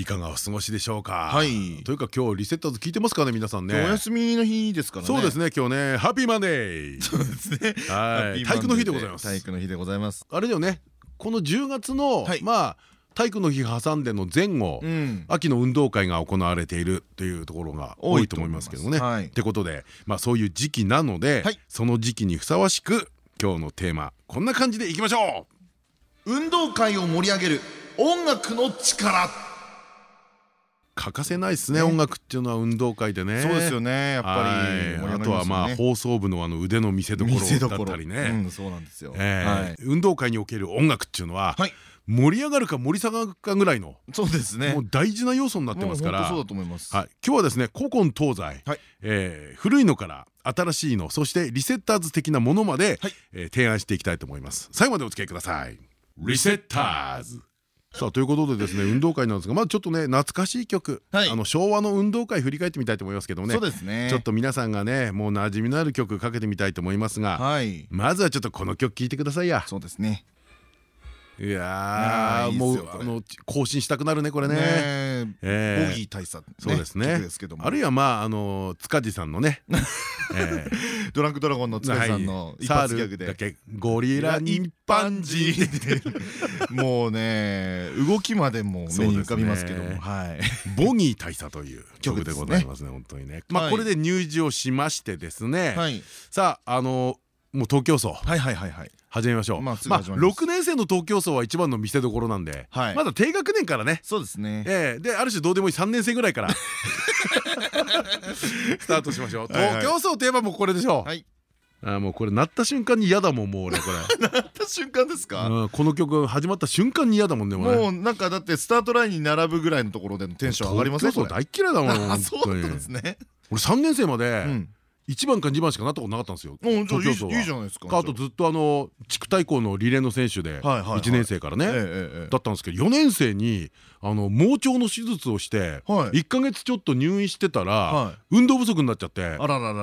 いかがお過ごしでしょうか？はい。というか今日リセッターズ聞いてますかね皆さんね。お休みの日ですからね。そうですね今日ねハッピーマンデー。そうですね。はい。体育の日でございます。体育の日でございます。あれだよね。この10月のはい。まあ体育の日挟んでの前後うん。秋の運動会が行われているというところが多いと思いますけどね。とはい。ってことでまあそういう時期なので、はい。その時期にふさわしく今日のテーマこんな感じでいきましょ運動会を盛り上げる音楽の力。う欠かせないですねね。音楽っていうのは運動会でね。そうですよねやっぱりはい。あとはまあ放送部のあの腕の見せ所だ所ったりね。うんそうなんですよ。運動会における音楽っていうのははい。盛り上がるか盛り下がるかぐらいのそうですね。もう大事な要素になってますから。そうだと思います。はい、今日はですね古今東西、古いのから新しいのそしてリセッターズ的なものまで、提案していきたいと思います。最後までお付き合いください。リセッターズさあということでですね運動会なんですがまずちょっとね懐かしい曲、はい。あの昭和の運動会振り返ってみたいと思いますけどもね。そうですね。ちょっと皆さんがねもう馴染みのある曲かけてみたいと思いますが、はい。まずはちょっとこの曲聴いてくださいや。そうですねいやもうあの更新したくなるねこれね。ボギー大佐そうですね。あるいはまああの塚地さんのね、えー。ドランクドラゴンの塚地さんの一発ギャグで。ゴリラ一般人。もうね動きまでも目に浮かびますけども。はい。ボギー大佐という曲でございますね本当にね。まあこれで入場しましてですね。はい。さああのもう東京層。はいはいはいはい始めましょう。まあすぐまあ始まります。6年生の東京層は一番の見せ所なんではい。まだ低学年からね。そうですね。ええ。である種どうでもいい3年生ぐらいから。スタートしましょう。東京層といえばもうこれでしょう。はい。あもうこれ鳴った瞬間に嫌だもんもう俺これ。なった瞬間ですか？うんこの曲始まった瞬間に嫌だもんねもうなんかだってスタートラインに並ぶぐらいのところでのテンション上がりません？東京層大嫌いだもん そうだったんですね。俺3年生まうでん1番か2番しかなったことなかったんですよ。いいじゃはないですか。あとずっとあの地区対抗のリレーの選手ではいはいはい。1年生からねだったんですけど4年生にあの盲腸の手術をしてはい。1か月ちょっと入院してたらはい。運動不足になっちゃって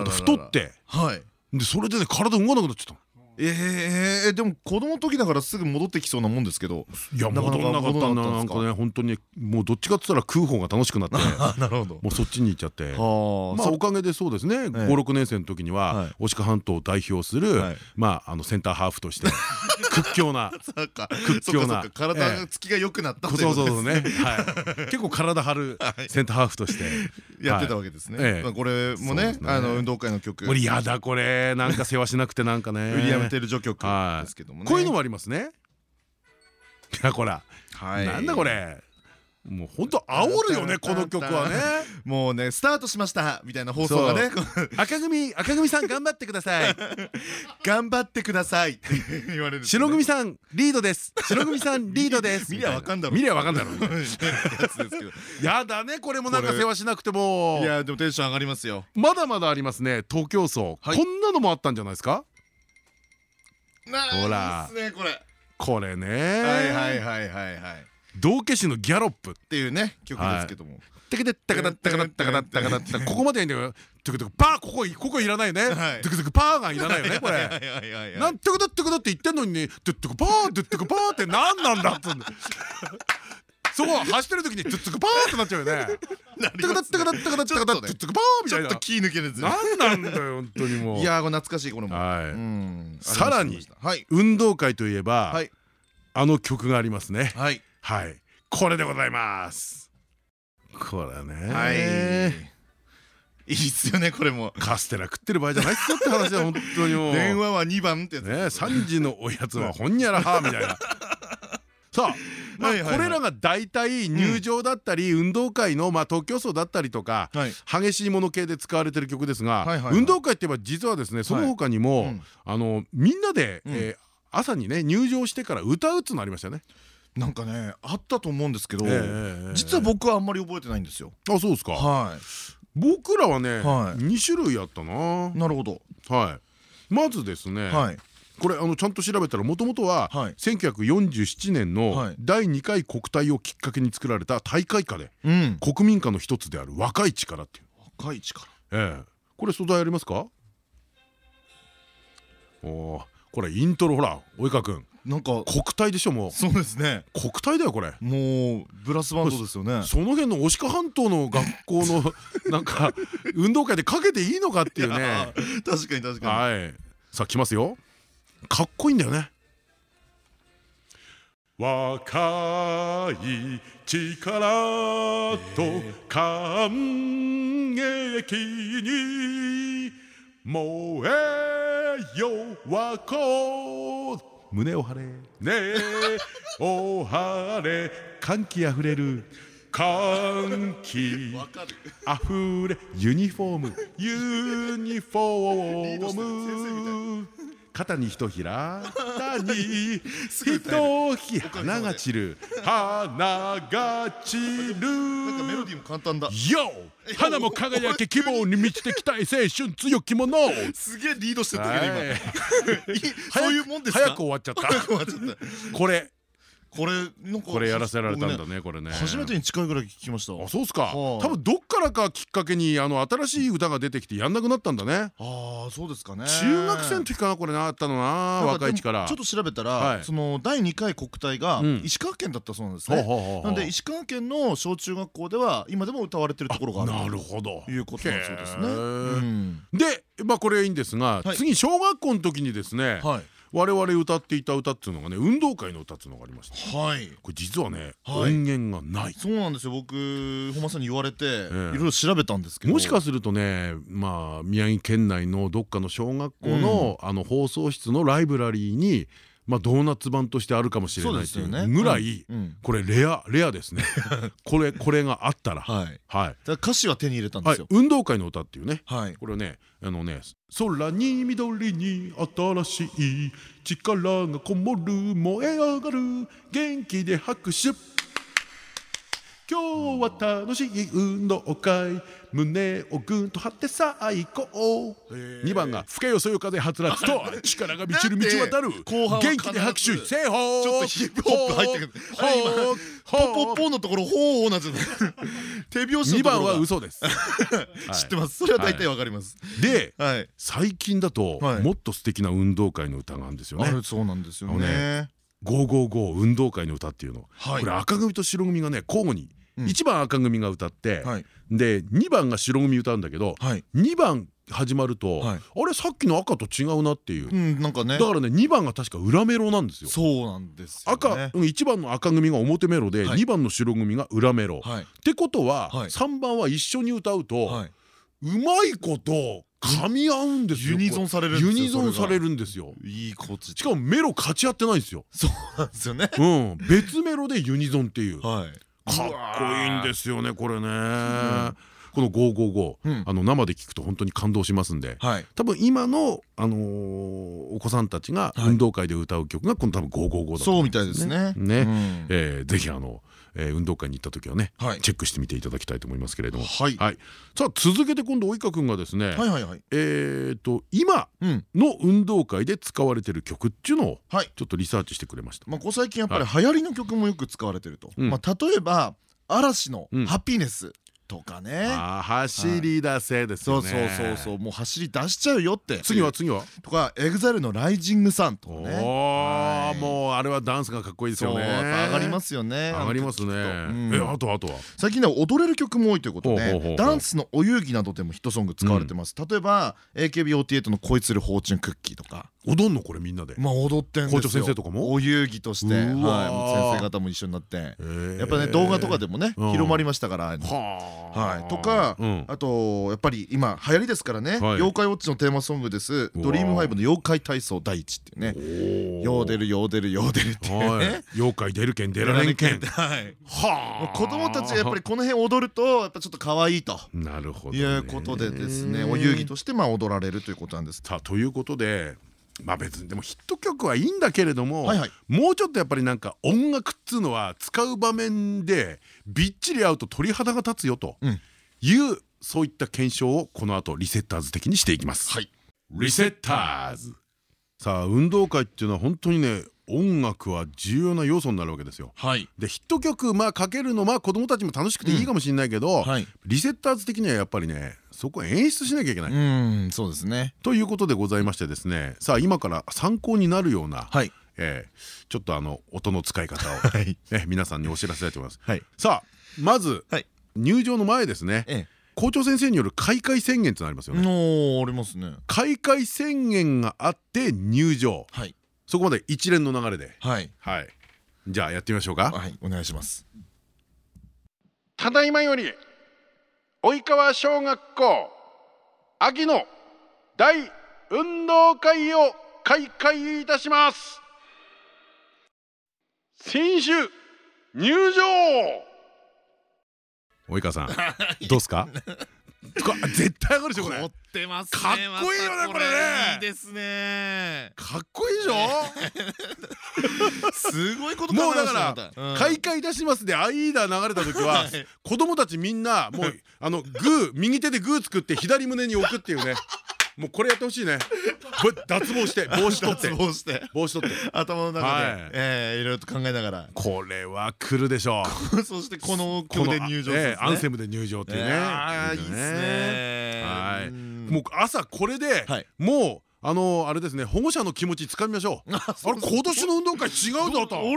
太って。はい。でそれでね体動かなくなっちゃったええでも子供の時だからすぐ戻ってきそうなもんですけど。いやなかなか戻んなかったんだな。んですか？なんかね本当にもうどっちかって言ったら食う方が楽しくなって。あ なるほど。もうそっちに行っちゃって。はまあおかげでそうですね。56年生の時にははい。牡鹿半島を代表するはい。まああのセンターハーフとして屈強な。屈強な。体のつきが良くなったそうそうそうね。はい。結構体張るセンターハーフとして。やってたわけですえねこれもねね。あの運動会の曲。これやだこれ。なんか世話しなくてなんかね。ウィリアム・テル序曲はいですけどもね。こういうのもありますね。いやこら。はい。なんだこれもう本当煽るよねこの曲はね。もうねスタートしましたみたいな放送がね。赤組赤組さん頑張ってください。頑張ってください。って言われる白組さんリードです。白組さん リードです。見りゃわかんだろ見りゃわかんだろ やだねこれもなんか世話しなくても。いやでもテンション上がりますよ。まだまだありますね東京層。こはい。んなのもあったんじゃないですか？ほほらこれ。はこれいはいねはいはいはいはい道化師のギャロップっていうね曲ですけども。ここまでいいんだよ。トゥクパーここここいらないね。トゥクパーがいらないよねこれ。なんトゥクって言ってんのにトゥクトパーってクトゥパーってなんだっつんだ。そこ走ってる時にトゥツクパーってなっちゃうよね。トゥクタッタカタッタカタかだってトゥツパーみたいな。ちょっと気抜ける。なんなんだよ本当にもう。いや懐かしいこのも。さらに運動会といえばあの曲がありますね。はい。はい。これでございます。これね。はい。いいっすよねこれも。カステラ食ってる場合じゃないっすよって話は本当にもう。電話は2番ってやつね3時のおやつはほんにゃらはみたいな。さあまあこれらが大体入場だったり運動会のまあ層だったりとかはい。激しいもの系で使われてる曲ですが運動会って言えば実はですねその他にうもん。あのみんなで朝にね入場してから歌うっつうのありましたよね。なんかねあったと思うんですけど実は僕はあんまり覚えてないんですよ。あそうですか。は僕らはねはい。2種類あったな。いなるほど。はい。まずですねはい。これあのちゃんと調べたらもともとははい。1947年のはい。第2回国体をきっかけに作られた大会歌でうん。国民歌の一つである若い力っていう。若い力。ええ。これ素材ありますか？おおこれイントロほら及川君なんか国体でしょもう。そうですね。国体だよこれ。もうブラスバンドですよね。その辺の牡鹿半島の学校の なんか運動会でかけていいのかっていうね。確かに確かはい。さあ来ますよ。かっこいいんだよね。若い力と感激に燃えよ和光胸を張れ。ねえ。お晴れ。歓喜あふれる。歓喜。あふれ。ユニフォーム。ユニフォーム肩にひとひら肩にひとひ花が散る。花が散なんかメロるディーも簡単だ。よ花も輝け希望に満ちてきたい青春強き者。すげえリードしてたけどはい。今そういうもんですか？早く終わっちゃった。早く終わっちゃった。これこれなんかこれやらせられたんだ僕ねこれね。初めてに近いぐらい聞きました。あそうっすか。はい。多分どっからかきっかけにあの新しい歌が出てきてやんなくなったんだね。ああそうですかね。中学生の時かなこれなあったのな若い力。ちょっと調べたはい。らその第2回国体がうん。石川県だったそうなんですね。なんで石川県の小中学校では今でも歌われてるところがあるなるほど。ということなんそうですね。でまあこれいいんですがはい。次小学校の時にですねはい我々歌っていた歌っていうのがね運動会の歌っていうのがありました。はい。これ実はねはい。音源がない。そうなんですよ。僕本間さんに言われていえ。ろいろ調べたんですけど。もしかするとねまあ宮城県内のどっかの小学校のあの放送室のライブラリーにまあドーナツ版としてあるかもしれないといですよね。うぐらいこれレアレアですね。これこれがあったら。はい。歌詞は手に入れたんではい。すよ運動会の歌っていうね。はい。これねあのね空に緑に新しい力がこもる燃え上がる。元気で拍手今日は楽しい運動会。胸をぐんと張って最高。2番が「吹けよそよ風はつらつと力が満ちる道渡る。後半は元気で拍手。せいほー。ちょっとヒップホップ入ってくる。ほー。ポポポのところほーなんて手拍子の2番は嘘です。知ってます。それは大体わかります。ではい。最近だとはい。もっと素敵な運動会の歌があるんですよね。そうなんですよね。ね555運動会の歌っていうの、はい。これ赤組と白組がね交互に、うん1番赤組が歌って、はい。で2番が白組歌うんだけど、はい。2番始まると、はい。あれさっきの赤と違うなっていう、うんなんかね。だからね2番が確か裏メロなんですよ。そうなんですよ赤ねうん1番の赤組が表メロで、はい。2番の白組が裏メロ。はい。ってことは、はい。3番は一緒に歌うと、はい。うまいこと噛み合うんですよ。ユニゾンされるんですよユニゾンされるるんですよ。いいコーチしかもメロ勝ち合ってないんですよ。そうなんですよね。うん、別メロでユニゾンっていう。かっはいこいいんですよね、これね。この555、うん。あの生で聞くと本当に感動しますんで。はい。多分今の、あのーお子さんたちがはい。運動会で歌う曲がこの多分555だとそうみたいですね。ね。うん。えーぜひあの、えー運動会に行った時はね、はい。チェックしてみていただきたいと思いますけれども、はい。はい、さあ続けて今度及川君がですね、はい。はいはいえっと今うんの運動会で使われてる曲っていうのをはい。ちょっとリサーチしてくれました。まあここ最近やっぱり流行りの曲もよく使われてると。うん。まあ例えば嵐のうん。 Happiness とかね。走り出せですよそうね。そうそうそう。もう走り出しちゃうよって。次は次は？とか EXILE の Rising Sun とかおねもうあれはダンスがかっこいいですよね。上がりますよね。上がりますね。えあとあとは？最近では踊れる曲も多いということでダンスのお遊戯などでもヒットソング使われてます。例えば AKB48 の恋するフォーチュンクッキーとか踊んの？これみんなで。まあ踊ってんですよ。校長先生とかも？お遊戯として。先生方も一緒になって。ややっぱね動画とかでもねうん。広まりましたからははい、とか、うん。あとやっぱり今流行りですからね「はい。妖怪ウォッチ」のテーマソングです「うわ Dream5の妖怪体操第一」っていうね「ヨーデルヨーデルヨーデル」ってね。妖怪出るけん出られんけん。はい。はあ。子供たちはやっぱりこの辺踊るとやっぱちょっと可愛いと。なるほどね。いうことでですね。お遊戯としてまあ踊られるということなんです。さあということでまあ別にでもヒット曲はいいんだけれどもはいはい。もうちょっとやっぱりなんか音楽っつうのは使う場面でびっちり合うと鳥肌が立つよとうん。いうそういった検証をこの後リセッターズ的にしていきます。はい。リセッターズ。さあ運動会っていうのは本当にね音楽は重要な要素になるわけですよ。はい。でヒット曲まあかけるのまあ子供たちも楽しくていいかもしれないけど、はい。リセッターズ的にはやっぱりねそこを演出しなきゃいけない。うんそうですね。ということでございましてですねさあ今から参考になるような、はい。えーちょっとあの音の使い方を、はい。ね、皆さんにお知らせしたいと思います。はい。さあまず、はい。入場の前ですね。え校長先生による開会宣言ってのありますよえね。のありますね。開会宣言があって入場。はいそこまで一連の流れで。はい。はい。じゃあやってみましょうか。はいお願いします。ただいまより及川小学校秋の大運動会を開会いたします。選手入場。及川さんどうすか？絶対上がるでしょこれ。凝ってますねかっこいいよねこれ。ね。いいですね。かっこいいでしょ？すごいこともうだから開会いたしますでアイーダ流れた時ははい。子供たちみんなもうあのグー右手でグー作って左胸に置くっていうねもうこれやってほしいね。これ脱帽して 帽子取って。脱帽して。帽子取って。頭の中はい。でええいろいろと考えながら。これは来るでしょう。そしてこの曲で入場アンセムで入場っていうね。ああいいですね。はい。うん。もう朝これではい。もうあのあれですね保護者の気持ちつかみましょう。あれ今年の運動会違うぞと。あれ？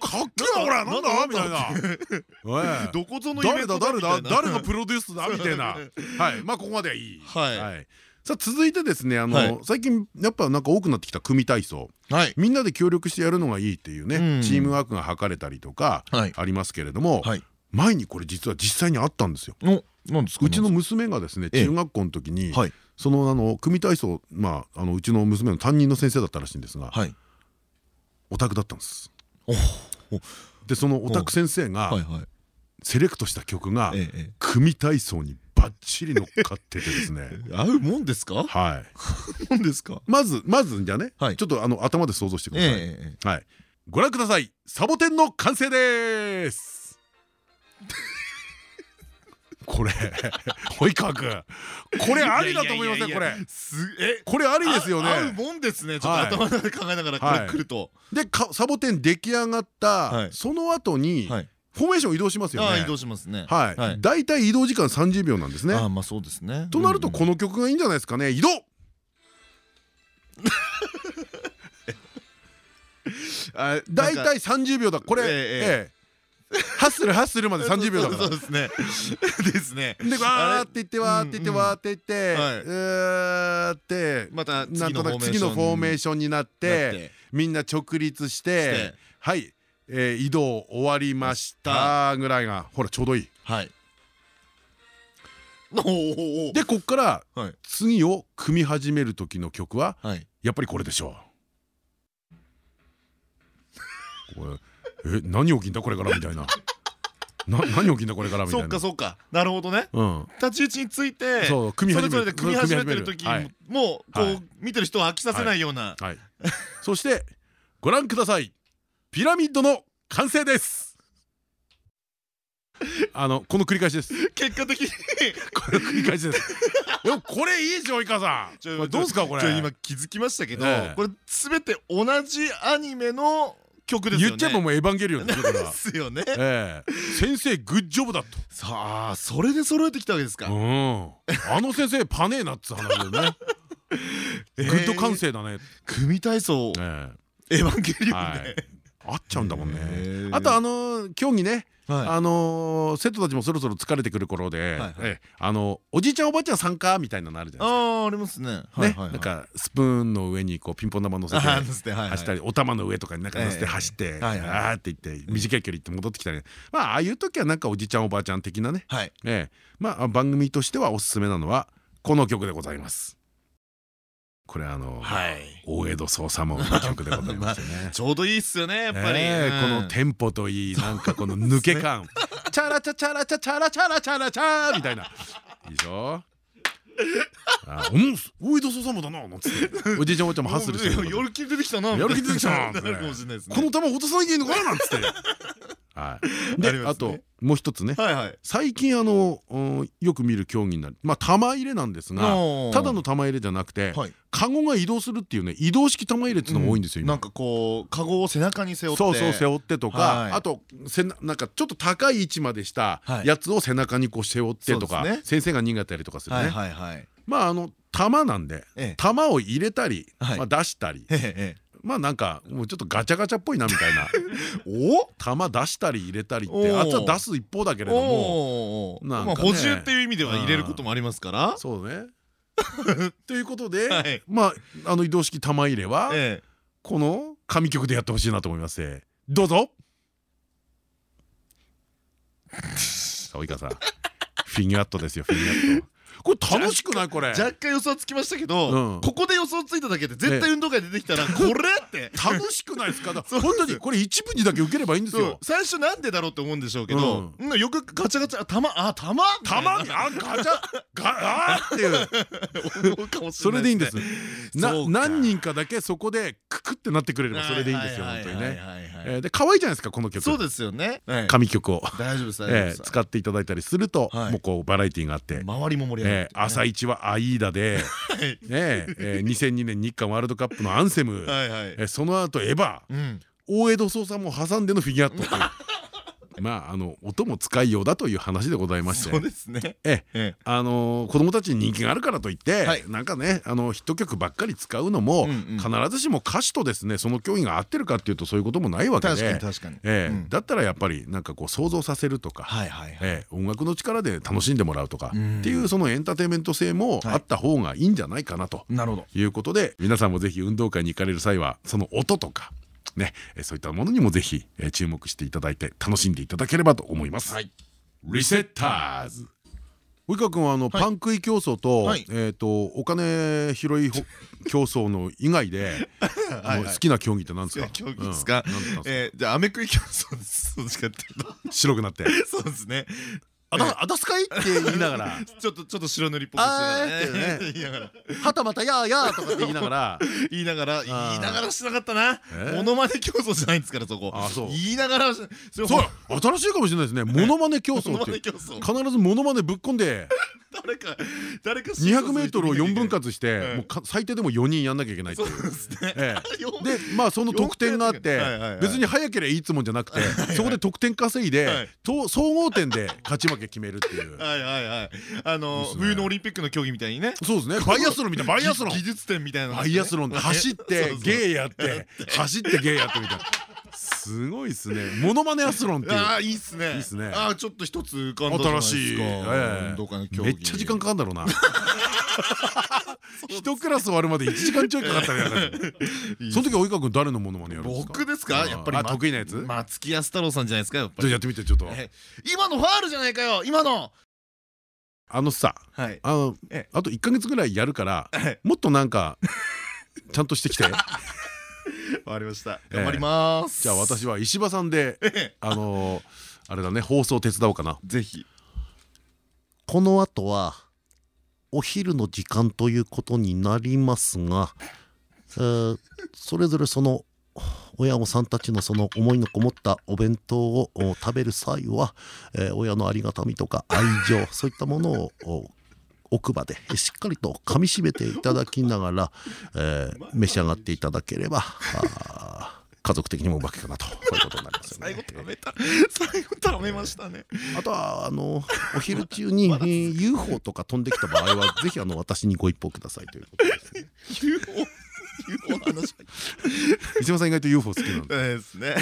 かっけえなこれなんだみたいな。ええ。どこぞの誰だ誰だ誰がプロデュースだみたいな。はい。まあここまではいい。はいさあ続いてですねあはい。の最近やっぱなんか多くなってきた組体操。はい。みんなで協力してやるのがいいっていううん。ねチームワークが図れたりとかはい。ありますけれどもはい。前にこれ実は実際にあったんですよ。おなんですか？うちの娘がですねええ。中学校の時にはい。そのあの組体操まああのうちの娘の担任の先生だったらしいんですがはい。オタクだったんです。おでそのオタク先生がセレクトした曲がええ組体操にバッチリ乗っかっててですね。合うもんですか？はい。もんですか？まずまずじゃあねはい。ちょっとあの頭で想像してください。ええはい。ご覧ください。サボテンの完成です。これ及川君これありだと思いません？これ。すえ？これありですよね。あ合うもんですね。ちょっはい。と頭の中で考えながらこはい。れ来ると。でかサボテン出来上がっはい。たその後にはいフォーメーション移動しますよね。移動しますね。はい。だい。たい移動時間30秒なんですね。ああまあそうですね。となるとこの曲がいいんじゃないですかね。移動。あだいたい30秒だ。これええええ。ハッスルハッスルまで30秒だから。そうですね。ですね。でわーって言ってわーって言ってわーって言ってはい。うーってまたなんとなく次次ののフォーメーシションになっててみんな直立して。はいえー移動終わりましたぐらいがほらちょうどいい。はい。でこっからはい。次を組み始める時の曲ははい。やっぱりこれでしょう。これえ何起きんだこれからみたいな。な何起きんだこれからみたいな。そっかそっか。なるほどね。うん。立ち位置についてそう組みそれ始めるぞれで組み始めてる時もこはい。う見てる人を飽きさせないような。はい、そしてご覧くださいピラミッドの完成です。あのこの繰り返しです。結果的に。これ繰り返しです。でもこれいいでしょ及川さん。どうですかこれ？今気づきましたけどええ。これ全て同じアニメの曲ですよね。言っちゃえばもうエヴァンゲリオンですよね。ええ。先生グッジョブだと。さあそれで揃えてきたわけですか。うん。あの先生パネーなっつう話だよね。グッド完成だね。組体操。えエヴァンゲリオンで合っちゃうんだもんへねえあとあの競技ね。はあのー生徒たちもそろそろ疲れてくる頃であのおじいちゃんおばあちゃん参加みたいなのあるじゃないですか。ああありますね。ね、なんかスプーンの上にこうピンポン玉乗せて 走ったりお玉の上とかになんか乗せてええ。走ってあーって言って短い距離行って戻ってきたり。まあああいう時はなんかおじいちゃんおばあちゃん的なね。まあ番組としてはおすすめなのはこの曲でございますこれあのはい。大江戸捜査網の曲でございますよね。ちょうどいいっすよねやっぱり。ええこのうんテンポといいなんかこの抜け感。チャラチャチャラチャチャラチャラチャラチャみたいないいでしょあうんおいどそさまだななんつっておじいちゃんおばあちゃんもハッスルしてるやる気出てきたなやる気出てきたななるかもしれないですねこの球落とさなきゃいいのかななんつってであともう一つね。最近あのうんよく見る競技になる。まあ玉入れなんですがただの玉入れじゃなくてはい。カゴが移動するっていうね移動式玉入れっていうのが多いんですよ今。なんかこうカゴを背中に背負って。そうそう背負ってとはい。かあとせななんかちょっと高い位置までしたはい。やつを背中にこう背負ってとか先生が逃げたりとかするはいねはいはい。まああの玉なんでええ。玉を入れたり出したりまあなんかもうちょっとガチャガチャっぽいなみたいな。お？玉出したり入れたりってあっちは出す一方だけれども。おーなんかね。まあ補充っていう意味では入れることもありますから。そうね。ということで、はい。まああの移動式玉入れは、ええ。この紙曲でやってほしいなと思います。どうぞ。及川さん。フィギュアットですよフィギュアットこれ楽しくないこれ。若干予想つきましたけうどん。ここで予想ついただけで絶対運動会出てきたらこれって。楽しくないですか？本当にこれ一部にだけ受ければいいんですよ。最初なんでだろうって思うんでしょうけどうん。よくガチャガチャあ玉あ玉？玉？にあガチャ？ガっていう。それでいいんです。何人かだけそこでククってなってくれればそれでいいんですよは本当にね。で可愛いじゃないですかこの曲。そうですよね。はい。紙曲を。使っていただいたりするとはい。もうこうバラエティーがあって。周りも盛り上がえるー朝一はアイーダではい。ねえー2002年日韓ワールドカップのアンセム。その後エヴァうん大江戸捜査も挟んでのフィギュアットというまああの音も使いようだという話でございまして。そうですね。ええ。えあのー子供たちに人気があるからといって、はい。なんかねあのヒット曲ばっかり使うのも、必ずしも歌詞とですねその競技が合ってるかっていうとそういうこともないわけで。確かにええ。うん。だったらやっぱりなんかこう想像させるとか、音楽の力で楽しんでもらうとか、うんっていうそのエンターテインメント性もあった方がいいんじゃないかなと。なるほど。いうことで皆さんもぜひ運動会に行かれる際はその音とか。ね、えそういったものにもぜひえ注目していただいて楽しんでいただければと思います。はい。リセッターズ。及川君はあの、パン食い競争と,、はい。えー、とお金拾いほ 競争の以外で好きな競技って何ですか？競技ですか？じゃあアメ食い競争です。どっちかっていうと。白くなって。そうですね「あだすかい?」って言いながら。ちょっとちょっと白塗りっぽくしていながら「はたまたやーやー」とかって言いながら。言いながら言いながらしてなかったな。え？モノマネ競争じゃないんですからそこ。あそう。言いながらそう。新しいかもしれないですね。モノマネ競争必ずモノマネぶっ込んで。誰か誰か200メートルを4分割してええ。もうか最低でも4人やんなきゃいけないってでまあその得点があって別に早ければいいつもんじゃなくてそこで得点稼いで総合点で勝ち負け決めるっていう。はいはいはい。あの冬のオリンピックの競技みたいにね。そうですね。バイアスロンみたいな。バイアスロン技術点みたいなバねイアスロンで走ってゲーやって走ってゲーやってみたいな。すごいっすね。モノマネアスロンっていう。ああいいっすね。いいっすね。ああちょっと一つ浮かんだ新しいええ。運動会の競技。めっちゃ時間かかるんだろうな 一クラス終わるまで1時間ちょいかかったその時及川君誰のモノマネやるんですか？僕ですか？あやっぱりあ得意なやつ？松木安太郎さんじゃないですかやっぱり。やってみてちょっと。え今のファールじゃないかよ今の。あのさはい。あのえあと1か月ぐらいやるからはい。もっとなんかちゃんとしてきて。わかりました。頑張ります。じゃあ私は石破さんでええ。あのーあれだね放送手伝おうかな。ぜひ。この後はお昼の時間ということになりますが、えーそれぞれその親御さんたちのその思いのこもったお弁当を食べる際は、えー親のありがたみとか愛情 そういったものを奥歯でしっかりと噛みしめていただきながら、えー召し上がっていただければ家族的にもうまくいくかなと。そういうことになりますよ 最後ね。食べた最後食べましたね。あとはあのお昼中に、えー UFO とか飛んできた場合は ぜひあの私にご一報くださいということですね。UFO UFO の話。石破さん意外と UFO 好きなんで。ですね。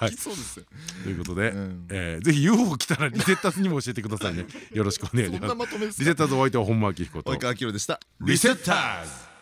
はい。そうですよ。ということでうん。えーぜひ UFO 来たらリセッターズにも教えてくださいね。よろしくお願いします。リセッターズお相手は本間明彦と。及川明でした。リセッターズ